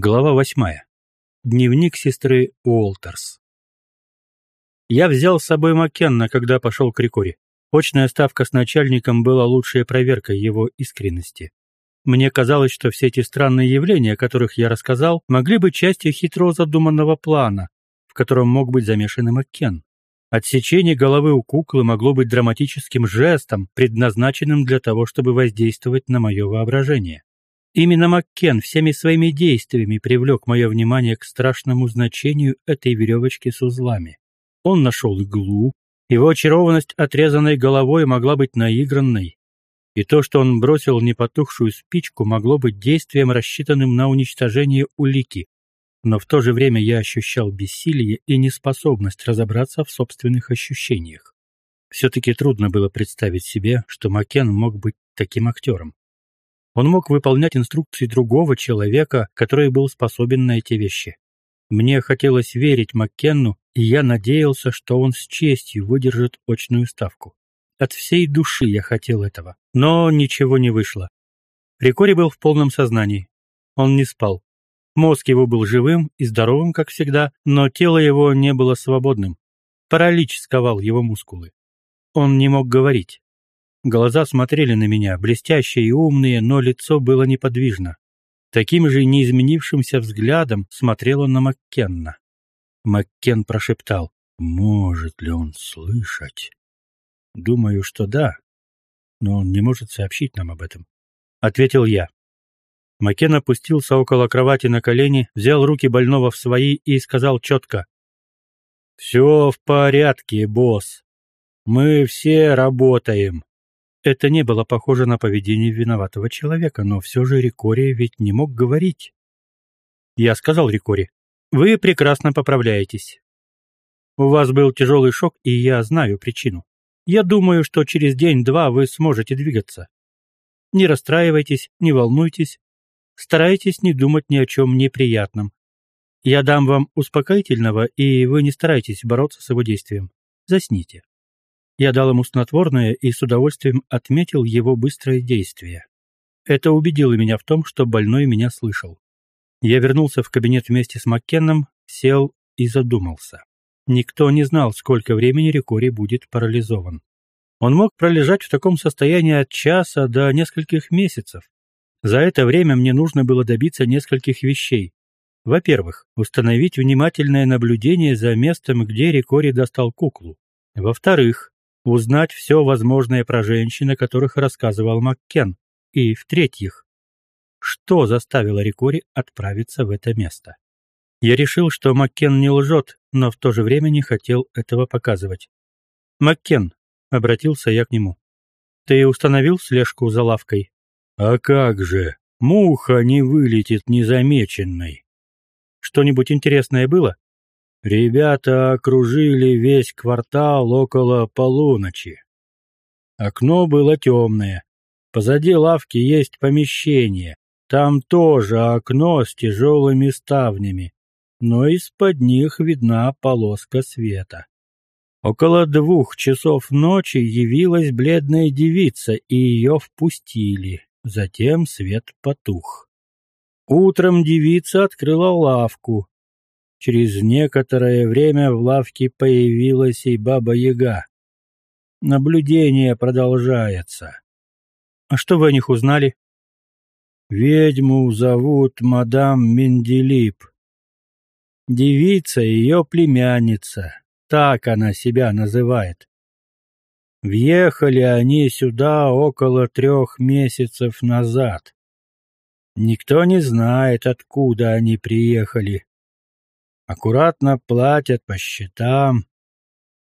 Глава восьмая. Дневник сестры Уолтерс. Я взял с собой Маккенна, когда пошел к Рикори. Очная ставка с начальником была лучшей проверкой его искренности. Мне казалось, что все эти странные явления, о которых я рассказал, могли быть частью хитро задуманного плана, в котором мог быть замешан и Маккен. Отсечение головы у куклы могло быть драматическим жестом, предназначенным для того, чтобы воздействовать на мое воображение. Именно Маккен всеми своими действиями привлек мое внимание к страшному значению этой веревочки с узлами. Он нашел иглу, его очарованность отрезанной головой могла быть наигранной, и то, что он бросил непотухшую спичку, могло быть действием, рассчитанным на уничтожение улики. Но в то же время я ощущал бессилие и неспособность разобраться в собственных ощущениях. Все-таки трудно было представить себе, что Маккен мог быть таким актером. Он мог выполнять инструкции другого человека, который был способен на эти вещи. Мне хотелось верить Маккенну, и я надеялся, что он с честью выдержит очную ставку. От всей души я хотел этого, но ничего не вышло. Рикори был в полном сознании. Он не спал. Мозг его был живым и здоровым, как всегда, но тело его не было свободным. Паралич сковал его мускулы. Он не мог говорить. Глаза смотрели на меня, блестящие и умные, но лицо было неподвижно. Таким же неизменившимся взглядом смотрела на Маккенна. Маккен прошептал, «Может ли он слышать?» «Думаю, что да, но он не может сообщить нам об этом», — ответил я. Маккен опустился около кровати на колени, взял руки больного в свои и сказал четко, «Все в порядке, босс. Мы все работаем. Это не было похоже на поведение виноватого человека, но все же Рикори ведь не мог говорить. Я сказал Рикори, «Вы прекрасно поправляетесь. У вас был тяжелый шок, и я знаю причину. Я думаю, что через день-два вы сможете двигаться. Не расстраивайтесь, не волнуйтесь, старайтесь не думать ни о чем неприятном. Я дам вам успокоительного, и вы не старайтесь бороться с его действием. Засните. Я дал ему снотворное и с удовольствием отметил его быстрое действие. Это убедило меня в том, что больной меня слышал. Я вернулся в кабинет вместе с Маккенном, сел и задумался. Никто не знал, сколько времени Рикори будет парализован. Он мог пролежать в таком состоянии от часа до нескольких месяцев. За это время мне нужно было добиться нескольких вещей. Во-первых, установить внимательное наблюдение за местом, где Рикори достал куклу. Во-вторых, узнать все возможное про женщин, о которых рассказывал Маккен. И, в-третьих, что заставило Рикори отправиться в это место. Я решил, что Маккен не лжет, но в то же время не хотел этого показывать. «Маккен», — обратился я к нему, — «ты установил слежку за лавкой?» «А как же, муха не вылетит незамеченной». «Что-нибудь интересное было?» Ребята окружили весь квартал около полуночи. Окно было темное. Позади лавки есть помещение. Там тоже окно с тяжелыми ставнями, но из-под них видна полоска света. Около двух часов ночи явилась бледная девица, и ее впустили. Затем свет потух. Утром девица открыла лавку, Через некоторое время в лавке появилась и Баба-Яга. Наблюдение продолжается. А что вы о них узнали? Ведьму зовут мадам Менделип. Девица ее племянница, так она себя называет. Въехали они сюда около трех месяцев назад. Никто не знает, откуда они приехали аккуратно платят по счетам,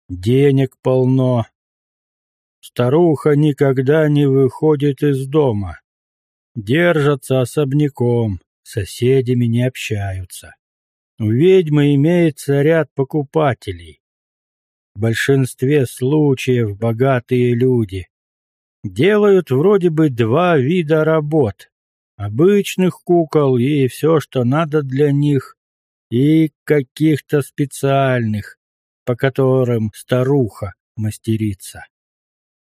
денег полно. Старуха никогда не выходит из дома, держатся особняком, соседями не общаются. У ведьмы имеется ряд покупателей. В большинстве случаев богатые люди делают вроде бы два вида работ — обычных кукол и все, что надо для них, и каких-то специальных, по которым старуха мастерится.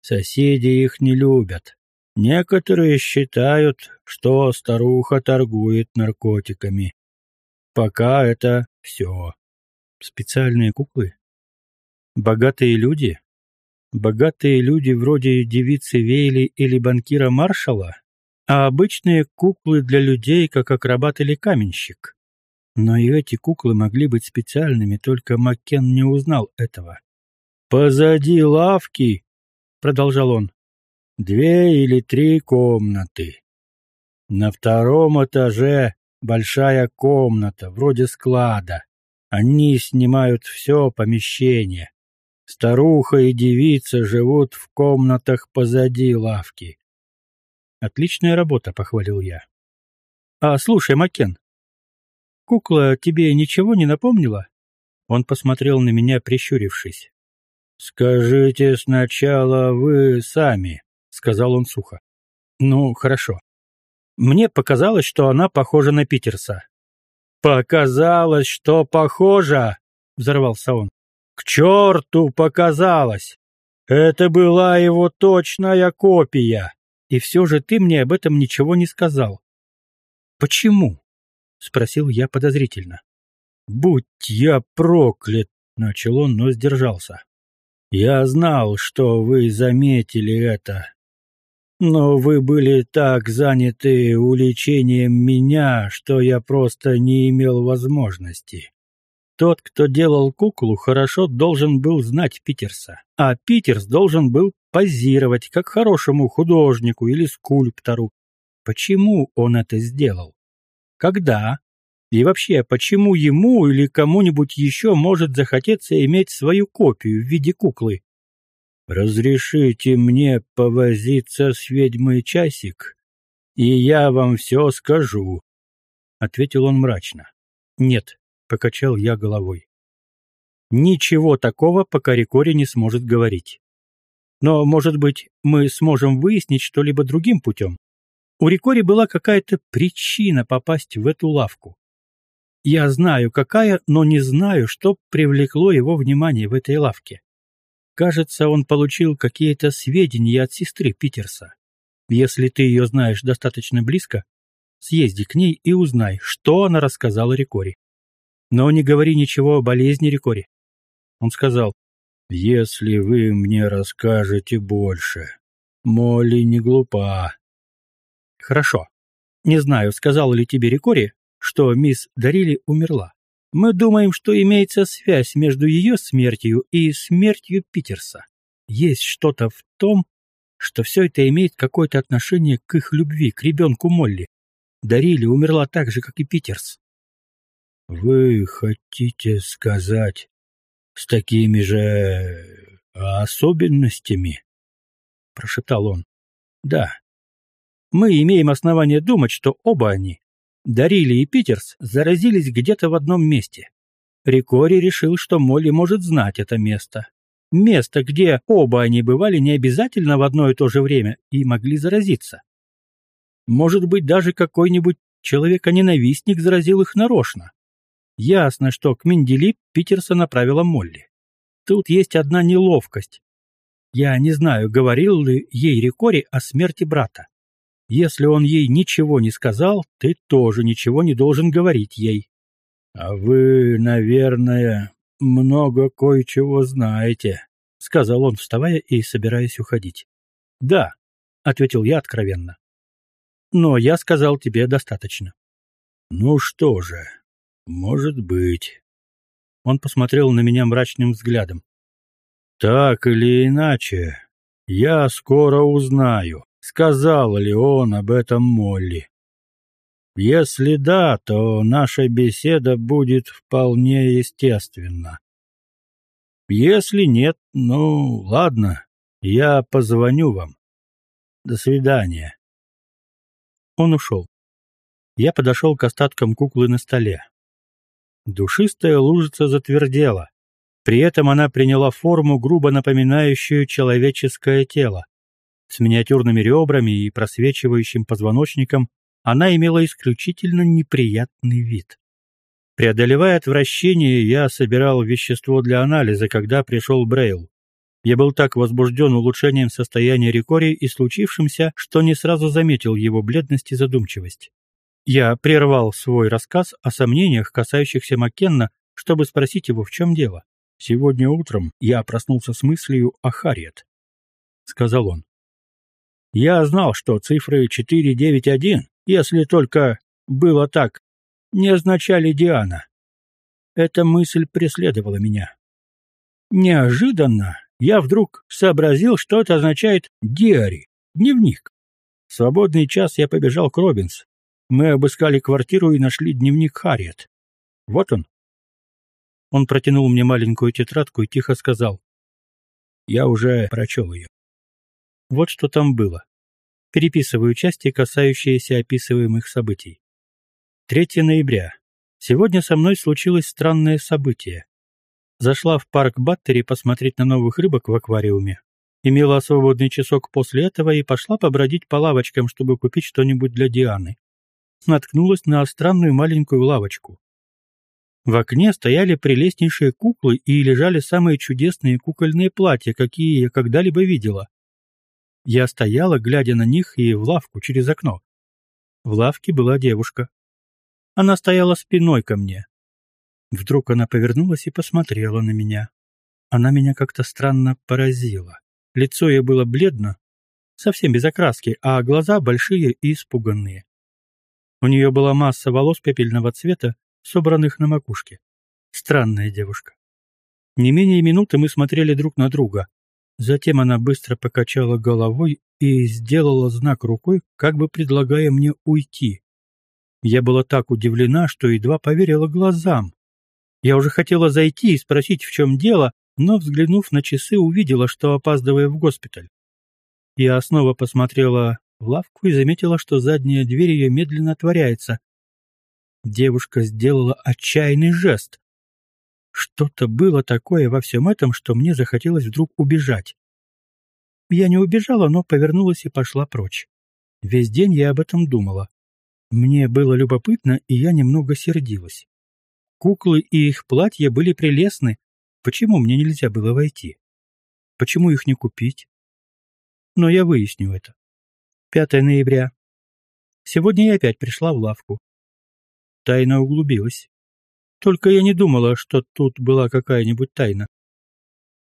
Соседи их не любят. Некоторые считают, что старуха торгует наркотиками. пока это все. Специальные куклы? Богатые люди? Богатые люди вроде девицы Вейли или банкира Маршала? А обычные куклы для людей, как акробат или каменщик? Но и эти куклы могли быть специальными, только Маккен не узнал этого. «Позади лавки», — продолжал он, — «две или три комнаты. На втором этаже большая комната, вроде склада. Они снимают все помещение. Старуха и девица живут в комнатах позади лавки. Отличная работа, похвалил я. А слушай, Макен, кукла тебе ничего не напомнила? Он посмотрел на меня, прищурившись. «Скажите сначала вы сами», — сказал он сухо. «Ну, хорошо. Мне показалось, что она похожа на Питерса». «Показалось, что похожа!» — взорвался он. «К черту показалось! Это была его точная копия!» «И все же ты мне об этом ничего не сказал». «Почему?» — спросил я подозрительно. «Будь я проклят!» — начал он, но сдержался. Я знал, что вы заметили это. Но вы были так заняты уличением меня, что я просто не имел возможности. Тот, кто делал куклу, хорошо должен был знать Питерса, а Питерс должен был позировать как хорошему художнику или скульптору. Почему он это сделал? Когда? И вообще, почему ему или кому-нибудь еще может захотеться иметь свою копию в виде куклы? «Разрешите мне повозиться с ведьмой часик, и я вам все скажу», — ответил он мрачно. «Нет», — покачал я головой. «Ничего такого, пока Рикори не сможет говорить. Но, может быть, мы сможем выяснить что-либо другим путем? У Рикори была какая-то причина попасть в эту лавку. Я знаю, какая, но не знаю, что привлекло его внимание в этой лавке. Кажется, он получил какие-то сведения от сестры Питерса. Если ты ее знаешь достаточно близко, съезди к ней и узнай, что она рассказала Рикори. Но не говори ничего о болезни Рикори. Он сказал, «Если вы мне расскажете больше, Молли не глупа». Хорошо. Не знаю, сказала ли тебе Рикори, что мисс Дарили умерла. Мы думаем, что имеется связь между ее смертью и смертью Питерса. Есть что-то в том, что все это имеет какое-то отношение к их любви, к ребенку Молли. Дарили умерла так же, как и Питерс. «Вы хотите сказать, с такими же особенностями?» — прошептал он. «Да. Мы имеем основание думать, что оба они Дарили и Питерс заразились где-то в одном месте. Рикори решил, что Молли может знать это место. Место, где оба они бывали не обязательно в одно и то же время и могли заразиться. Может быть, даже какой-нибудь человека-ненавистник заразил их нарочно. Ясно, что к Менделип Питерса направила Молли. Тут есть одна неловкость. Я не знаю, говорил ли ей Рикори о смерти брата. Если он ей ничего не сказал, ты тоже ничего не должен говорить ей. А вы, наверное, много кое-чего знаете, сказал он, вставая и собираясь уходить. Да, ответил я откровенно. Но я сказал тебе достаточно. Ну что же, может быть. Он посмотрел на меня мрачным взглядом. Так или иначе, я скоро узнаю, сказал ли он об этом Молли. Если да, то наша беседа будет вполне естественна. Если нет, ну, ладно, я позвоню вам. До свидания. Он ушел. Я подошел к остаткам куклы на столе. Душистая лужица затвердела. При этом она приняла форму, грубо напоминающую человеческое тело. С миниатюрными ребрами и просвечивающим позвоночником она имела исключительно неприятный вид. Преодолевая отвращение, я собирал вещество для анализа, когда пришел Брейл. Я был так возбужден улучшением состояния Рикори и случившимся, что не сразу заметил его бледность и задумчивость. Я прервал свой рассказ о сомнениях, касающихся Маккенна, чтобы спросить его, в чем дело. «Сегодня утром я проснулся с мыслью о Харриет», — сказал он. «Я знал, что цифры 491, если только было так, не означали Диана. Эта мысль преследовала меня. Неожиданно я вдруг сообразил, что это означает «диари» — дневник. В свободный час я побежал к Робинс. Мы обыскали квартиру и нашли дневник Харриет. Вот он. Он протянул мне маленькую тетрадку и тихо сказал. Я уже прочел ее. Вот что там было. Переписываю части, касающиеся описываемых событий. 3 ноября. Сегодня со мной случилось странное событие. Зашла в парк Баттери посмотреть на новых рыбок в аквариуме. Имела свободный часок после этого и пошла побродить по лавочкам, чтобы купить что-нибудь для Дианы. Наткнулась на странную маленькую лавочку. В окне стояли прелестнейшие куклы и лежали самые чудесные кукольные платья, какие я когда-либо видела. Я стояла, глядя на них и в лавку через окно. В лавке была девушка. Она стояла спиной ко мне. Вдруг она повернулась и посмотрела на меня. Она меня как-то странно поразила. Лицо ее было бледно, совсем без окраски, а глаза большие и испуганные. У нее была масса волос пепельного цвета, собранных на макушке. Странная девушка. Не менее минуты мы смотрели друг на друга. Затем она быстро покачала головой и сделала знак рукой, как бы предлагая мне уйти. Я была так удивлена, что едва поверила глазам. Я уже хотела зайти и спросить, в чем дело, но, взглянув на часы, увидела, что опаздываю в госпиталь. Я снова посмотрела в лавку и заметила, что задняя дверь ее медленно отворяется. Девушка сделала отчаянный жест. Что-то было такое во всем этом, что мне захотелось вдруг убежать. Я не убежала, но повернулась и пошла прочь. Весь день я об этом думала. Мне было любопытно, и я немного сердилась. Куклы и их платья были прелестны. Почему мне нельзя было войти? Почему их не купить? Но я выясню это. 5 ноября. Сегодня я опять пришла в лавку. Тайна углубилась. Только я не думала, что тут была какая-нибудь тайна.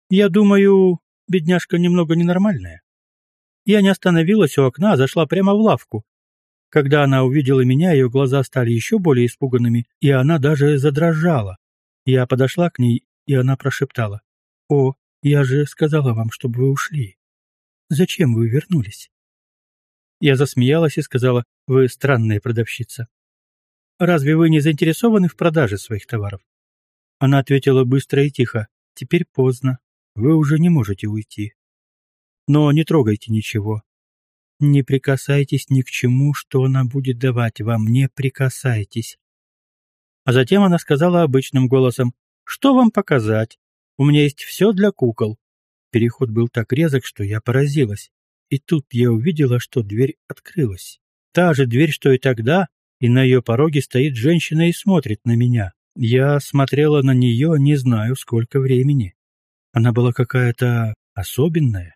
Я думаю, бедняжка немного ненормальная. Я не остановилась у окна, а зашла прямо в лавку. Когда она увидела меня, ее глаза стали еще более испуганными, и она даже задрожала. Я подошла к ней, и она прошептала. «О, я же сказала вам, чтобы вы ушли. Зачем вы вернулись?» Я засмеялась и сказала, «Вы странная продавщица. Разве вы не заинтересованы в продаже своих товаров?» Она ответила быстро и тихо, «Теперь поздно. Вы уже не можете уйти. Но не трогайте ничего. Не прикасайтесь ни к чему, что она будет давать вам, не прикасайтесь. А затем она сказала обычным голосом, «Что вам показать? У меня есть все для кукол». Переход был так резок, что я поразилась. И тут я увидела, что дверь открылась. Та же дверь, что и тогда, и на ее пороге стоит женщина и смотрит на меня. Я смотрела на нее не знаю сколько времени. Она была какая-то особенная.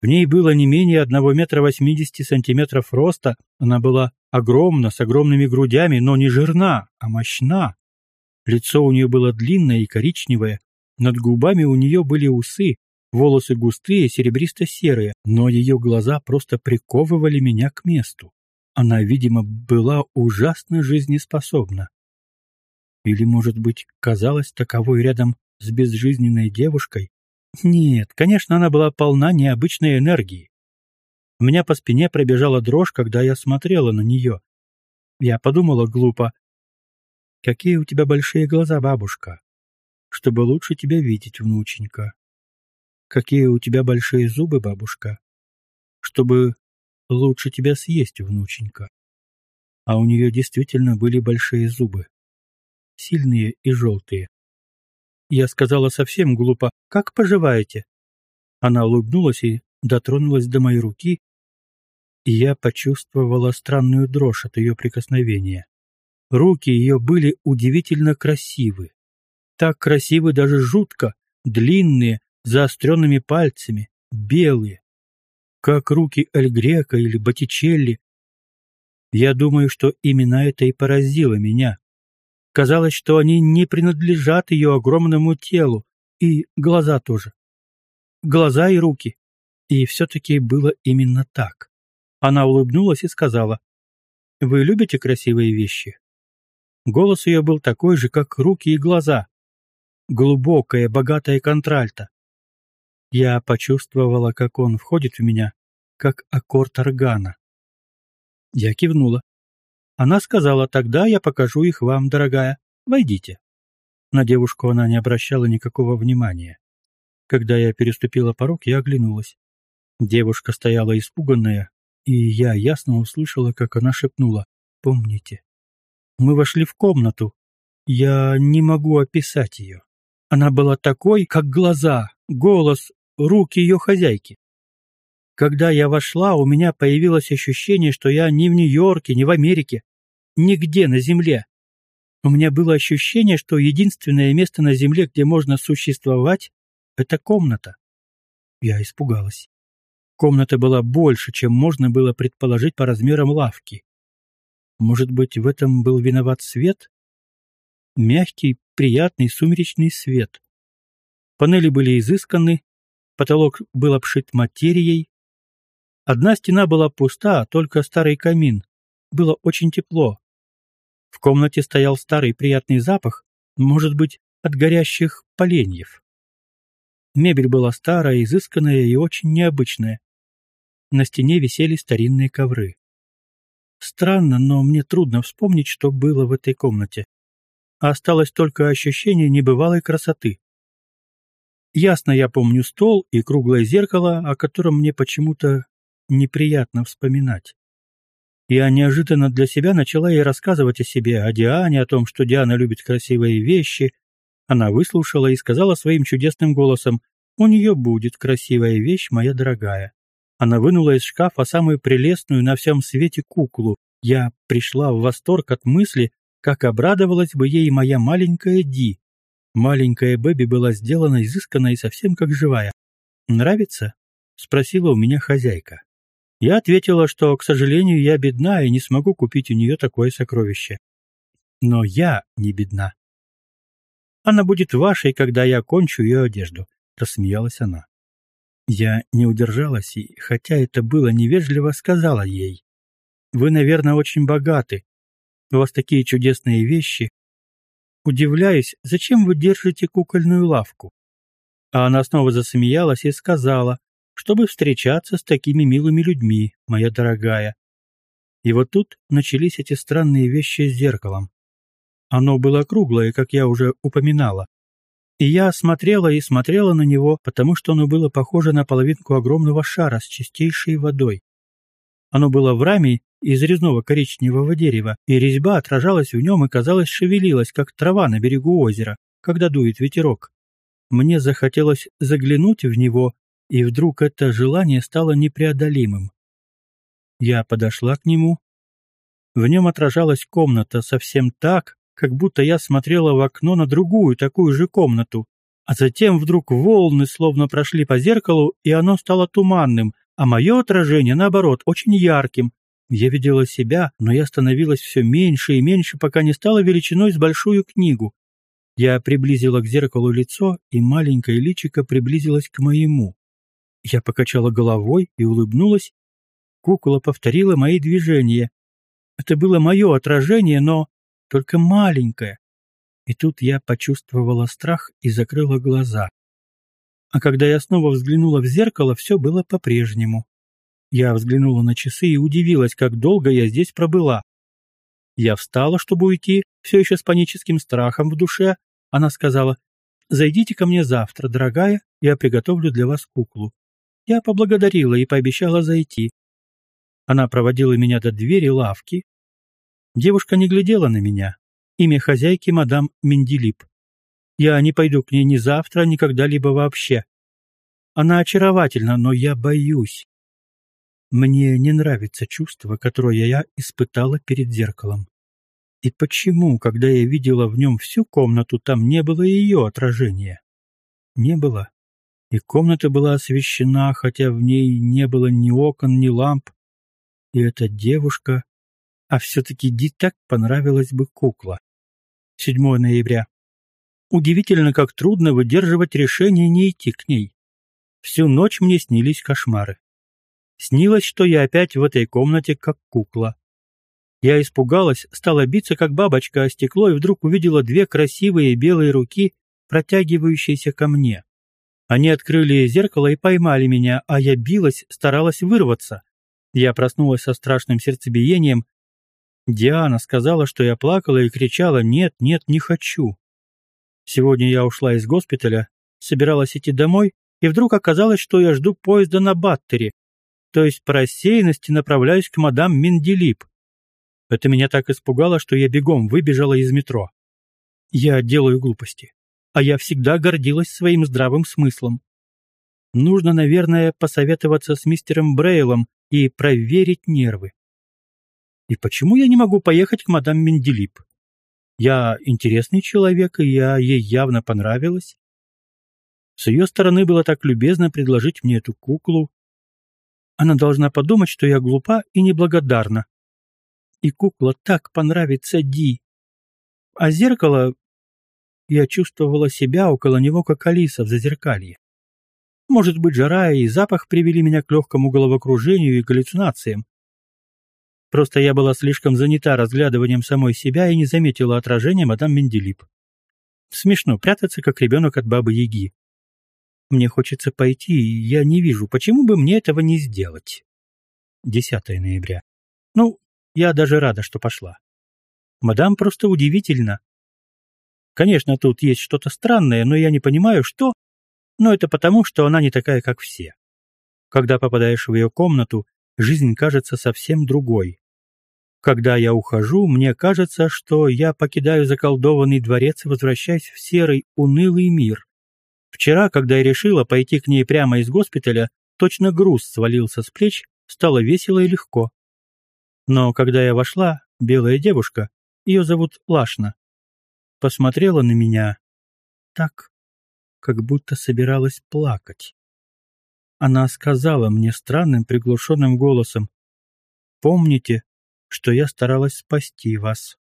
В ней было не менее одного метра восьмидесяти сантиметров роста, она была огромна, с огромными грудями, но не жирна, а мощна. Лицо у нее было длинное и коричневое, над губами у нее были усы, волосы густые, серебристо-серые, но ее глаза просто приковывали меня к месту. Она, видимо, была ужасно жизнеспособна. Или, может быть, казалась таковой рядом с безжизненной девушкой? Нет, конечно, она была полна необычной энергии. У меня по спине пробежала дрожь, когда я смотрела на нее. Я подумала глупо. «Какие у тебя большие глаза, бабушка, чтобы лучше тебя видеть, внученька. Какие у тебя большие зубы, бабушка, чтобы лучше тебя съесть, внученька». А у нее действительно были большие зубы, сильные и желтые. Я сказала совсем глупо «Как поживаете?» Она улыбнулась и дотронулась до моей руки, и я почувствовала странную дрожь от ее прикосновения. Руки ее были удивительно красивы. Так красивы даже жутко, длинные, заостренными пальцами, белые, как руки Эль Грека или Боттичелли. Я думаю, что именно это и поразило меня. Казалось, что они не принадлежат ее огромному телу, и глаза тоже. Глаза и руки. И все-таки было именно так. Она улыбнулась и сказала, «Вы любите красивые вещи?» Голос ее был такой же, как руки и глаза. Глубокая, богатая контральта. Я почувствовала, как он входит в меня, как аккорд органа. Я кивнула. Она сказала, тогда я покажу их вам, дорогая. Войдите. На девушку она не обращала никакого внимания. Когда я переступила порог, я оглянулась. Девушка стояла испуганная, и я ясно услышала, как она шепнула «Помните». Мы вошли в комнату. Я не могу описать ее. Она была такой, как глаза, голос, руки ее хозяйки. Когда я вошла, у меня появилось ощущение, что я не в Нью-Йорке, не в Америке, нигде на Земле. У меня было ощущение, что единственное место на Земле, где можно существовать, это комната. Я испугалась. Комната была больше, чем можно было предположить по размерам лавки. Может быть, в этом был виноват свет? Мягкий, приятный сумеречный свет. Панели были изысканы, потолок был обшит материей, Одна стена была пуста, только старый камин. Было очень тепло. В комнате стоял старый приятный запах, может быть, от горящих поленьев. Мебель была старая, изысканная и очень необычная. На стене висели старинные ковры. Странно, но мне трудно вспомнить, что было в этой комнате. Осталось только ощущение небывалой красоты. Ясно я помню стол и круглое зеркало, о котором мне почему-то неприятно вспоминать. Я неожиданно для себя начала ей рассказывать о себе, о Диане, о том, что Диана любит красивые вещи. Она выслушала и сказала своим чудесным голосом, «У нее будет красивая вещь, моя дорогая». Она вынула из шкафа самую прелестную на всем свете куклу. Я пришла в восторг от мысли, как обрадовалась бы ей моя маленькая Ди. Маленькая Бэби была сделана изысканно и совсем как живая. «Нравится?» — спросила у меня хозяйка. Я ответила, что, к сожалению, я бедна и не смогу купить у нее такое сокровище. Но я не бедна. Она будет вашей, когда я кончу ее одежду, рассмеялась она. Я не удержалась и, хотя это было невежливо, сказала ей. Вы, наверное, очень богаты. У вас такие чудесные вещи. Удивляюсь, зачем вы держите кукольную лавку? А она снова засмеялась и сказала, чтобы встречаться с такими милыми людьми, моя дорогая. И вот тут начались эти странные вещи с зеркалом. Оно было круглое, как я уже упоминала. И я смотрела и смотрела на него, потому что оно было похоже на половинку огромного шара с чистейшей водой. Оно было в раме из резного коричневого дерева, и резьба отражалась в нем и, казалось, шевелилась, как трава на берегу озера, когда дует ветерок. Мне захотелось заглянуть в него и вдруг это желание стало непреодолимым. Я подошла к нему. В нем отражалась комната совсем так, как будто я смотрела в окно на другую такую же комнату, а затем вдруг волны словно прошли по зеркалу, и оно стало туманным, а мое отражение, наоборот, очень ярким. Я видела себя, но я становилась все меньше и меньше, пока не стала величиной с большую книгу. Я приблизила к зеркалу лицо, и маленькое личико приблизилось к моему. Я покачала головой и улыбнулась. Кукола повторила мои движения. Это было мое отражение, но только маленькое. И тут я почувствовала страх и закрыла глаза. А когда я снова взглянула в зеркало, все было по-прежнему. Я взглянула на часы и удивилась, как долго я здесь пробыла. Я встала, чтобы уйти, все еще с паническим страхом в душе. Она сказала, «Зайдите ко мне завтра, дорогая, я приготовлю для вас куклу». Я поблагодарила и пообещала зайти. Она проводила меня до двери лавки. Девушка не глядела на меня. Имя хозяйки мадам Менделип. Я не пойду к ней ни завтра, ни когда-либо вообще. Она очаровательна, но я боюсь. Мне не нравится чувство, которое я испытала перед зеркалом. И почему, когда я видела в нем всю комнату, там не было ее отражения? Не было и комната была освещена, хотя в ней не было ни окон, ни ламп. И эта девушка, А все-таки Ди так понравилась бы кукла. 7 ноября. Удивительно, как трудно выдерживать решение не идти к ней. Всю ночь мне снились кошмары. Снилось, что я опять в этой комнате как кукла. Я испугалась, стала биться как бабочка о стекло и вдруг увидела две красивые белые руки, протягивающиеся ко мне. Они открыли зеркало и поймали меня, а я билась, старалась вырваться. Я проснулась со страшным сердцебиением. Диана сказала, что я плакала и кричала «Нет, нет, не хочу». Сегодня я ушла из госпиталя, собиралась идти домой, и вдруг оказалось, что я жду поезда на Баттери, то есть по рассеянности направляюсь к мадам Менделип. Это меня так испугало, что я бегом выбежала из метро. Я делаю глупости, а я всегда гордилась своим здравым смыслом. Нужно, наверное, посоветоваться с мистером Брейлом и проверить нервы. И почему я не могу поехать к мадам Менделип? Я интересный человек, и я ей явно понравилась. С ее стороны было так любезно предложить мне эту куклу. Она должна подумать, что я глупа и неблагодарна. И кукла так понравится Ди. А зеркало... Я чувствовала себя около него, как Алиса в зазеркалье. Может быть, жара и запах привели меня к легкому головокружению и галлюцинациям. Просто я была слишком занята разглядыванием самой себя и не заметила отражения мадам Менделип. Смешно прятаться, как ребенок от бабы-яги. Мне хочется пойти, и я не вижу, почему бы мне этого не сделать. 10 ноября. Ну, я даже рада, что пошла. Мадам просто удивительно. Конечно, тут есть что-то странное, но я не понимаю, что... Но это потому, что она не такая, как все. Когда попадаешь в ее комнату, жизнь кажется совсем другой. Когда я ухожу, мне кажется, что я покидаю заколдованный дворец и возвращаюсь в серый, унылый мир. Вчера, когда я решила пойти к ней прямо из госпиталя, точно груз свалился с плеч, стало весело и легко. Но когда я вошла, белая девушка, ее зовут Лашна, посмотрела на меня так, как будто собиралась плакать. Она сказала мне странным приглушенным голосом, «Помните, что я старалась спасти вас».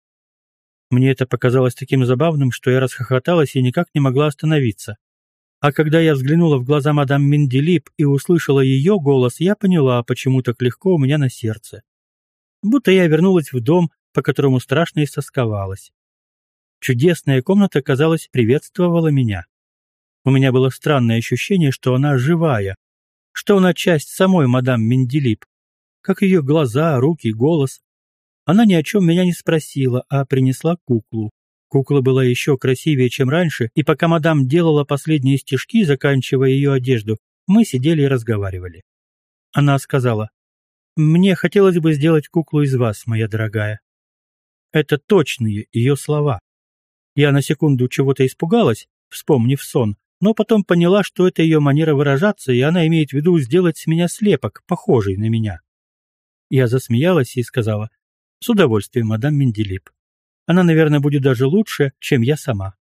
Мне это показалось таким забавным, что я расхохоталась и никак не могла остановиться. А когда я взглянула в глаза мадам Менделип и услышала ее голос, я поняла, почему так легко у меня на сердце. Будто я вернулась в дом, по которому страшно истосковалась. Чудесная комната, казалось, приветствовала меня. У меня было странное ощущение, что она живая, что она часть самой мадам Менделип, как ее глаза, руки, голос. Она ни о чем меня не спросила, а принесла куклу. Кукла была еще красивее, чем раньше, и пока мадам делала последние стежки, заканчивая ее одежду, мы сидели и разговаривали. Она сказала, «Мне хотелось бы сделать куклу из вас, моя дорогая». Это точные ее слова. Я на секунду чего-то испугалась, вспомнив сон, но потом поняла, что это ее манера выражаться, и она имеет в виду сделать с меня слепок, похожий на меня. Я засмеялась и сказала, «С удовольствием, мадам Менделип». Она, наверное, будет даже лучше, чем я сама».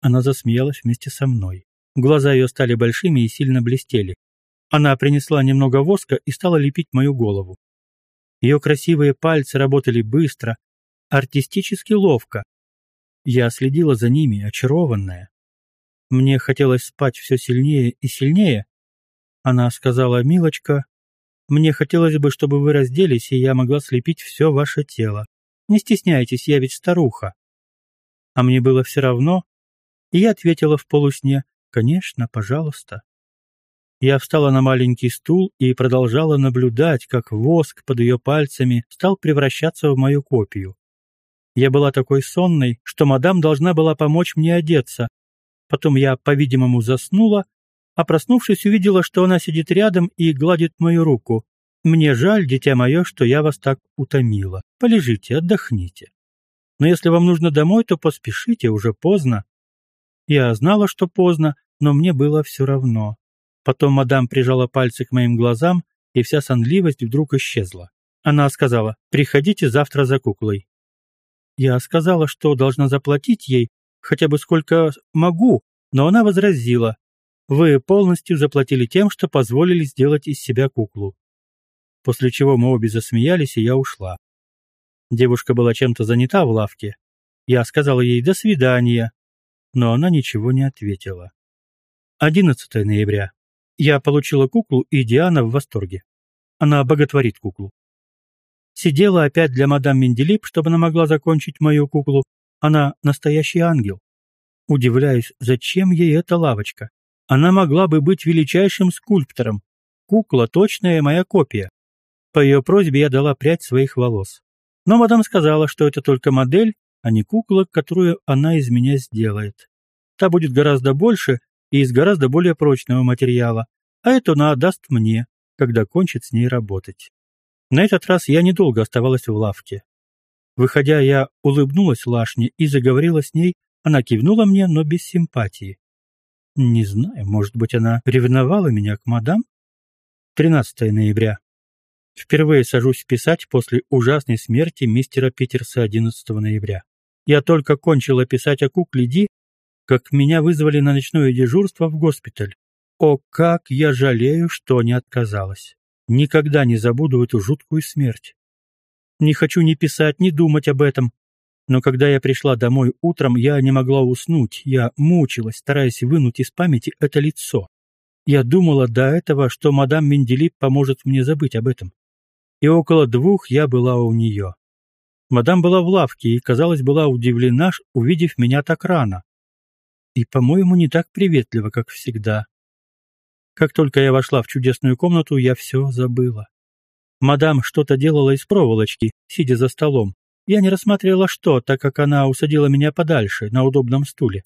Она засмеялась вместе со мной. Глаза ее стали большими и сильно блестели. Она принесла немного воска и стала лепить мою голову. Ее красивые пальцы работали быстро, артистически ловко. Я следила за ними, очарованная. Мне хотелось спать все сильнее и сильнее. Она сказала, «Милочка, мне хотелось бы, чтобы вы разделись, и я могла слепить все ваше тело. Не стесняйтесь, я ведь старуха. А мне было все равно, и я ответила в полусне, конечно, пожалуйста. Я встала на маленький стул и продолжала наблюдать, как воск под ее пальцами стал превращаться в мою копию. Я была такой сонной, что мадам должна была помочь мне одеться. Потом я, по-видимому, заснула, а проснувшись, увидела, что она сидит рядом и гладит мою руку. Мне жаль, дитя мое, что я вас так утомила. Полежите, отдохните. Но если вам нужно домой, то поспешите, уже поздно. Я знала, что поздно, но мне было все равно. Потом мадам прижала пальцы к моим глазам, и вся сонливость вдруг исчезла. Она сказала, приходите завтра за куклой. Я сказала, что должна заплатить ей хотя бы сколько могу, но она возразила, вы полностью заплатили тем, что позволили сделать из себя куклу после чего мы обе засмеялись, и я ушла. Девушка была чем-то занята в лавке. Я сказала ей «до свидания», но она ничего не ответила. 11 ноября. Я получила куклу, и Диана в восторге. Она боготворит куклу. Сидела опять для мадам Менделип, чтобы она могла закончить мою куклу. Она настоящий ангел. Удивляюсь, зачем ей эта лавочка? Она могла бы быть величайшим скульптором. Кукла – точная моя копия. По ее просьбе я дала прядь своих волос. Но мадам сказала, что это только модель, а не кукла, которую она из меня сделает. Та будет гораздо больше и из гораздо более прочного материала, а эту она отдаст мне, когда кончит с ней работать. На этот раз я недолго оставалась в лавке. Выходя, я улыбнулась Лашне и заговорила с ней, она кивнула мне, но без симпатии. Не знаю, может быть, она ревновала меня к мадам? 13 ноября. Впервые сажусь писать после ужасной смерти мистера Питерса 11 ноября. Я только кончила писать о кукле Ди, как меня вызвали на ночное дежурство в госпиталь. О, как я жалею, что не отказалась. Никогда не забуду эту жуткую смерть. Не хочу ни писать, ни думать об этом. Но когда я пришла домой утром, я не могла уснуть. Я мучилась, стараясь вынуть из памяти это лицо. Я думала до этого, что мадам Менделип поможет мне забыть об этом. И около двух я была у нее. Мадам была в лавке и, казалось, была удивлена, увидев меня так рано. И, по-моему, не так приветливо, как всегда. Как только я вошла в чудесную комнату, я все забыла. Мадам что-то делала из проволочки, сидя за столом. Я не рассматривала что, так как она усадила меня подальше, на удобном стуле.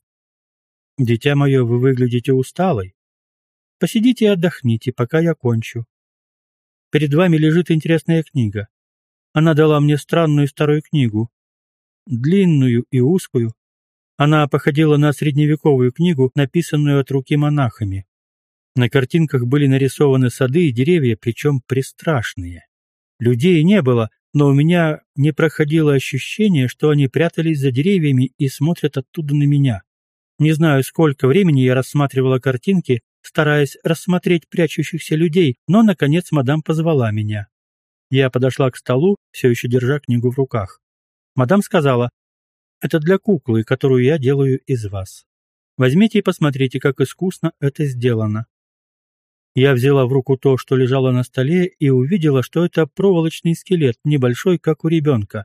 «Дитя мое, вы выглядите усталой. Посидите и отдохните, пока я кончу. Перед вами лежит интересная книга. Она дала мне странную старую книгу. Длинную и узкую. Она походила на средневековую книгу, написанную от руки монахами. На картинках были нарисованы сады и деревья, причем пристрашные. Людей не было, но у меня не проходило ощущение, что они прятались за деревьями и смотрят оттуда на меня. Не знаю, сколько времени я рассматривала картинки, стараясь рассмотреть прячущихся людей, но, наконец, мадам позвала меня. Я подошла к столу, все еще держа книгу в руках. Мадам сказала, «Это для куклы, которую я делаю из вас. Возьмите и посмотрите, как искусно это сделано. Я взяла в руку то, что лежало на столе, и увидела, что это проволочный скелет, небольшой, как у ребенка.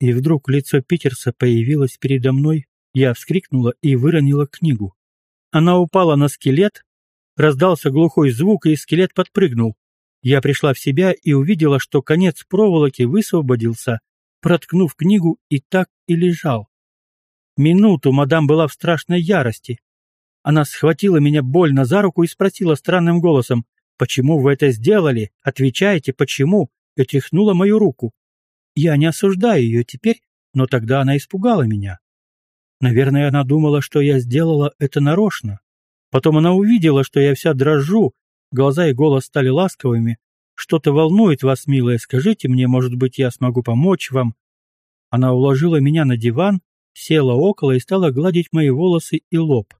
И вдруг лицо Питерса появилось передо мной, я вскрикнула и выронила книгу. Она упала на скелет, раздался глухой звук, и скелет подпрыгнул. Я пришла в себя и увидела, что конец проволоки высвободился, проткнув книгу, и так и лежал. Минуту мадам была в страшной ярости. Она схватила меня больно за руку и спросила странным голосом, «Почему вы это сделали? Отвечайте, почему?» и тряхнула мою руку. Я не осуждаю ее теперь, но тогда она испугала меня. Наверное, она думала, что я сделала это нарочно. Потом она увидела, что я вся дрожу, глаза и голос стали ласковыми. «Что-то волнует вас, милая, скажите мне, может быть, я смогу помочь вам?» Она уложила меня на диван, села около и стала гладить мои волосы и лоб.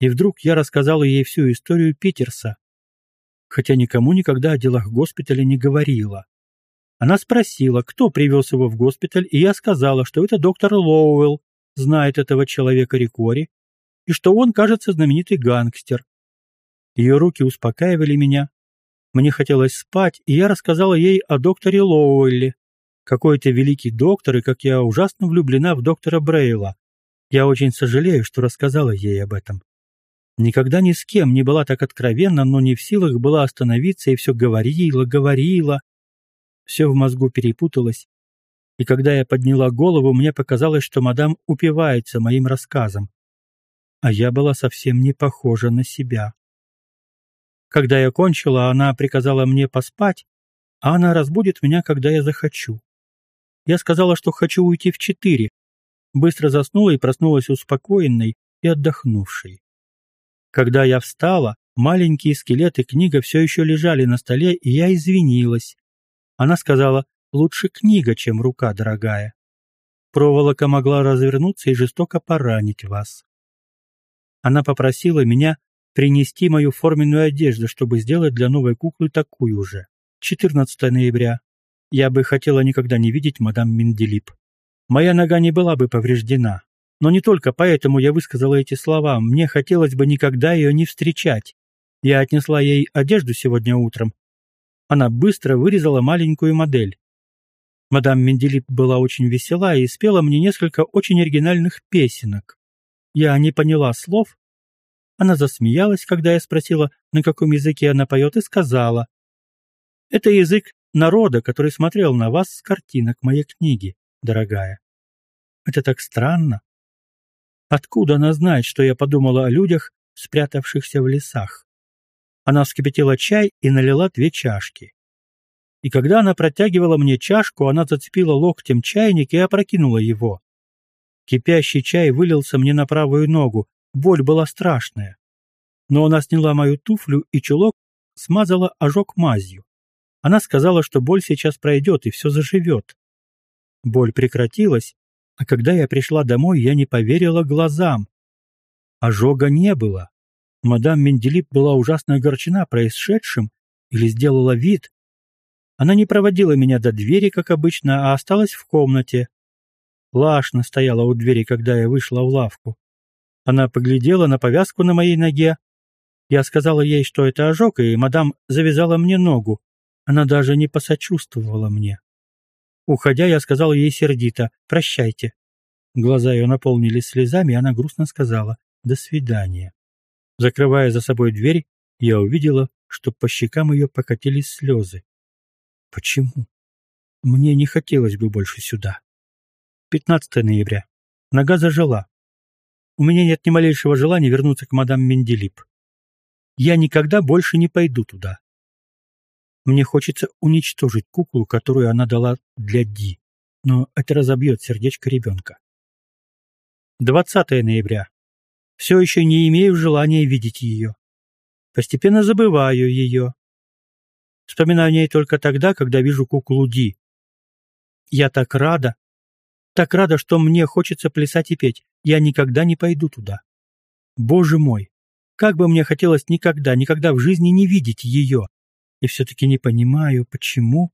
И вдруг я рассказала ей всю историю Питерса, хотя никому никогда о делах госпиталя не говорила. Она спросила, кто привез его в госпиталь, и я сказала, что это доктор Лоуэлл, знает этого человека Рикори, и что он, кажется, знаменитый гангстер. Ее руки успокаивали меня. Мне хотелось спать, и я рассказала ей о докторе Лоуэлле. Какой-то великий доктор, и как я ужасно влюблена в доктора Брейла. Я очень сожалею, что рассказала ей об этом. Никогда ни с кем не была так откровенна, но не в силах была остановиться и все говорила, говорила. Все в мозгу перепуталось. И когда я подняла голову, мне показалось, что мадам упивается моим рассказом. А я была совсем не похожа на себя. Когда я кончила, она приказала мне поспать, а она разбудит меня, когда я захочу. Я сказала, что хочу уйти в четыре. Быстро заснула и проснулась успокоенной и отдохнувшей. Когда я встала, маленькие скелеты книга все еще лежали на столе, и я извинилась. Она сказала, лучше книга, чем рука дорогая. Проволока могла развернуться и жестоко поранить вас. Она попросила меня принести мою форменную одежду, чтобы сделать для новой куклы такую же. 14 ноября. Я бы хотела никогда не видеть мадам Менделип. Моя нога не была бы повреждена. Но не только поэтому я высказала эти слова. Мне хотелось бы никогда ее не встречать. Я отнесла ей одежду сегодня утром. Она быстро вырезала маленькую модель. Мадам Менделип была очень весела и спела мне несколько очень оригинальных песенок. Я не поняла слов. Она засмеялась, когда я спросила, на каком языке она поет, и сказала. «Это язык народа, который смотрел на вас с картинок моей книги, дорогая. Это так странно. Откуда она знает, что я подумала о людях, спрятавшихся в лесах? Она вскипятила чай и налила две чашки. И когда она протягивала мне чашку, она зацепила локтем чайник и опрокинула его. Кипящий чай вылился мне на правую ногу, боль была страшная. Но она сняла мою туфлю и чулок смазала ожог мазью. Она сказала, что боль сейчас пройдет и все заживет. Боль прекратилась, а когда я пришла домой, я не поверила глазам. Ожога не было. Мадам Менделип была ужасно огорчена происшедшим или сделала вид. Она не проводила меня до двери, как обычно, а осталась в комнате. Лашна стояла у двери, когда я вышла в лавку. Она поглядела на повязку на моей ноге. Я сказала ей, что это ожог, и мадам завязала мне ногу. Она даже не посочувствовала мне. Уходя, я сказал ей сердито «Прощайте». Глаза ее наполнились слезами, и она грустно сказала «До свидания». Закрывая за собой дверь, я увидела, что по щекам ее покатились слезы. Почему? Мне не хотелось бы больше сюда. 15 ноября. Нога зажила. У меня нет ни малейшего желания вернуться к мадам Менделип. Я никогда больше не пойду туда. Мне хочется уничтожить куклу, которую она дала для Ди, но это разобьет сердечко ребенка. 20 ноября. Все еще не имею желания видеть ее. Постепенно забываю ее. Вспоминаю о ней только тогда, когда вижу куклу Ди. Я так рада, так рада, что мне хочется плясать и петь. Я никогда не пойду туда. Боже мой, как бы мне хотелось никогда, никогда в жизни не видеть ее и все-таки не понимаю, почему.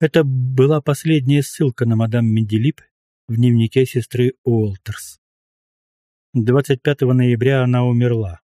Это была последняя ссылка на мадам Менделип в дневнике сестры Уолтерс. 25 ноября она умерла.